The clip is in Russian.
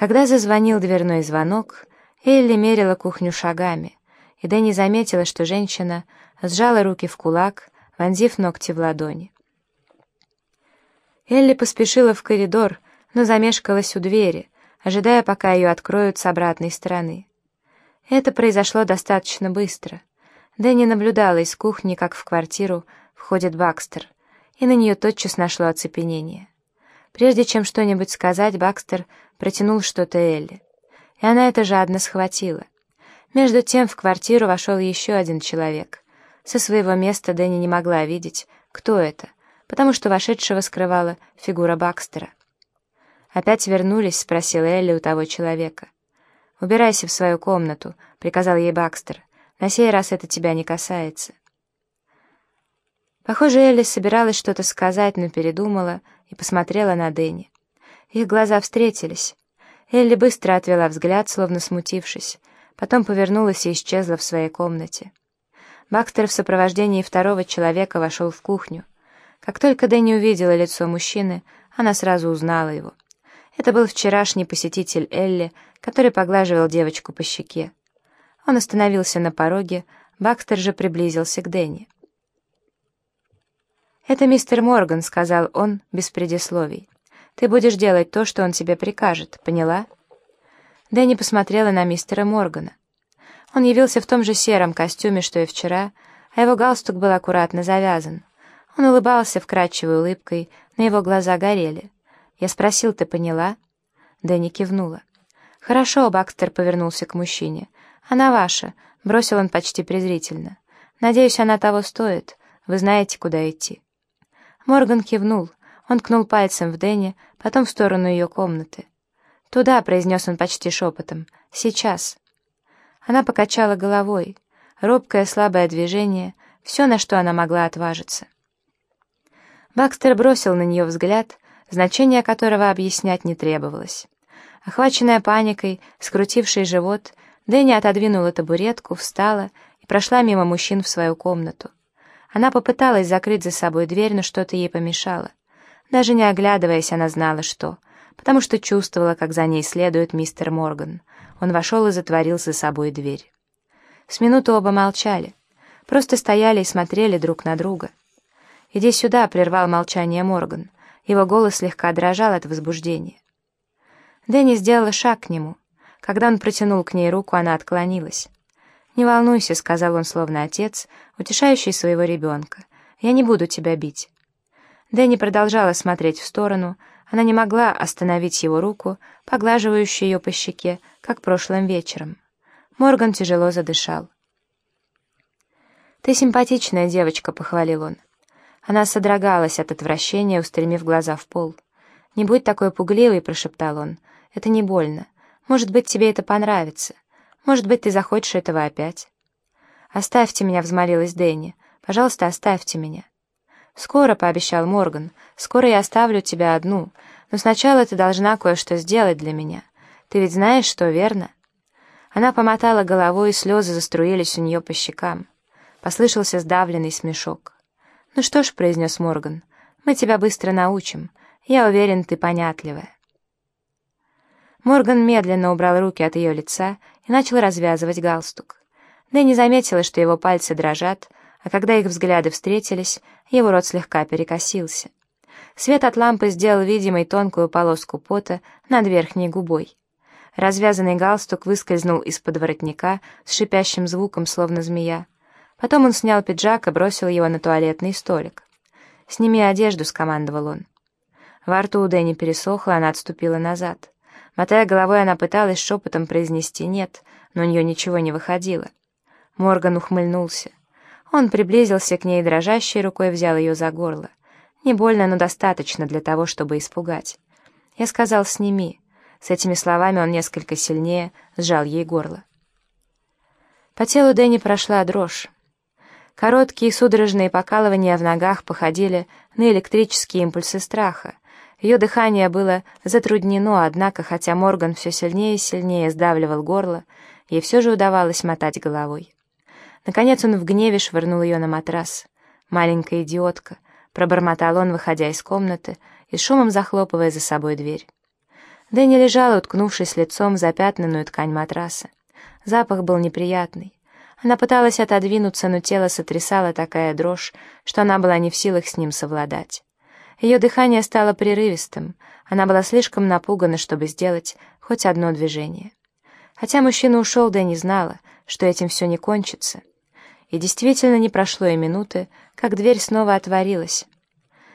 Когда зазвонил дверной звонок, Элли мерила кухню шагами, и Дэнни заметила, что женщина сжала руки в кулак, вонзив ногти в ладони. Элли поспешила в коридор, но замешкалась у двери, ожидая, пока ее откроют с обратной стороны. Это произошло достаточно быстро. Дэнни наблюдала из кухни, как в квартиру входит Бакстер, и на нее тотчас нашло оцепенение. Прежде чем что-нибудь сказать, Бакстер протянул что-то Элли, и она это жадно схватила. Между тем в квартиру вошел еще один человек. Со своего места Дэнни не могла видеть, кто это, потому что вошедшего скрывала фигура Бакстера. «Опять вернулись?» — спросила Элли у того человека. «Убирайся в свою комнату», — приказал ей Бакстер. «На сей раз это тебя не касается». Похоже, Элли собиралась что-то сказать, но передумала и посмотрела на Дэнни. Их глаза встретились. Элли быстро отвела взгляд, словно смутившись, потом повернулась и исчезла в своей комнате. Бакстер в сопровождении второго человека вошел в кухню. Как только Дэнни увидела лицо мужчины, она сразу узнала его. Это был вчерашний посетитель Элли, который поглаживал девочку по щеке. Он остановился на пороге, Бакстер же приблизился к Дэнни. «Это мистер Морган», — сказал он без предисловий. «Ты будешь делать то, что он тебе прикажет, поняла?» Дэнни посмотрела на мистера Моргана. Он явился в том же сером костюме, что и вчера, а его галстук был аккуратно завязан. Он улыбался вкрадчивой улыбкой, но его глаза горели. Я спросил, ты поняла?» Дэнни кивнула. «Хорошо», — Бакстер повернулся к мужчине. «Она ваша», — бросил он почти презрительно. «Надеюсь, она того стоит. Вы знаете, куда идти». Морган кивнул. Он ткнул пальцем в Дэнни, потом в сторону ее комнаты. «Туда», — произнес он почти шепотом. «Сейчас». Она покачала головой. Робкое слабое движение — все, на что она могла отважиться. Бакстер бросил на нее взгляд, значение которого объяснять не требовалось. Охваченная паникой, скрутивший живот, Дэнни отодвинула табуретку, встала и прошла мимо мужчин в свою комнату. Она попыталась закрыть за собой дверь, но что-то ей помешало. Даже не оглядываясь, она знала, что, потому что чувствовала, как за ней следует мистер Морган. Он вошел и затворил за собой дверь. С минуты оба молчали, просто стояли и смотрели друг на друга. «Иди сюда», — прервал молчание Морган. Его голос слегка дрожал от возбуждения. Дэнни сделала шаг к нему. Когда он протянул к ней руку, она отклонилась. «Не волнуйся», — сказал он, словно отец, утешающий своего ребенка. «Я не буду тебя бить». Дэнни продолжала смотреть в сторону. Она не могла остановить его руку, поглаживающую ее по щеке, как прошлым вечером. Морган тяжело задышал. «Ты симпатичная девочка», — похвалил он. Она содрогалась от отвращения, устремив глаза в пол. «Не будь такой пугливой», — прошептал он. «Это не больно. Может быть, тебе это понравится. Может быть, ты захочешь этого опять». «Оставьте меня», — взмолилась Дэнни. «Пожалуйста, оставьте меня». «Скоро», — пообещал Морган. «Скоро я оставлю тебя одну. Но сначала ты должна кое-что сделать для меня. Ты ведь знаешь, что, верно?» Она помотала головой, и слезы заструились у нее по щекам. Послышался сдавленный смешок. «Ну что ж», — произнес Морган, — «мы тебя быстро научим. Я уверен, ты понятливая». Морган медленно убрал руки от ее лица и начал развязывать галстук. Дэнни заметила, что его пальцы дрожат, а когда их взгляды встретились, его рот слегка перекосился. Свет от лампы сделал видимой тонкую полоску пота над верхней губой. Развязанный галстук выскользнул из-под воротника с шипящим звуком, словно змея. Потом он снял пиджак и бросил его на туалетный столик. «Сними одежду», — скомандовал он. Во рту у Дэнни пересохло, она отступила назад. Мотая головой, она пыталась шепотом произнести «нет», но у нее ничего не выходило. Морган ухмыльнулся. Он приблизился к ней дрожащей рукой взял ее за горло. Не больно, но достаточно для того, чтобы испугать. Я сказал «сними». С этими словами он несколько сильнее сжал ей горло. По телу Дэнни прошла дрожь. Короткие судорожные покалывания в ногах походили на электрические импульсы страха. Ее дыхание было затруднено, однако, хотя Морган все сильнее и сильнее сдавливал горло, ей все же удавалось мотать головой. Наконец он в гневе швырнул ее на матрас. «Маленькая идиотка», — пробормотал он, выходя из комнаты и шумом захлопывая за собой дверь. Дэнни лежала, уткнувшись лицом в запятнанную ткань матраса. Запах был неприятный. Она пыталась отодвинуться, но тело сотрясало такая дрожь, что она была не в силах с ним совладать. Ее дыхание стало прерывистым, она была слишком напугана, чтобы сделать хоть одно движение. Хотя мужчина ушел, Дэнни знала, что этим все не кончится. И действительно не прошло и минуты, как дверь снова отворилась.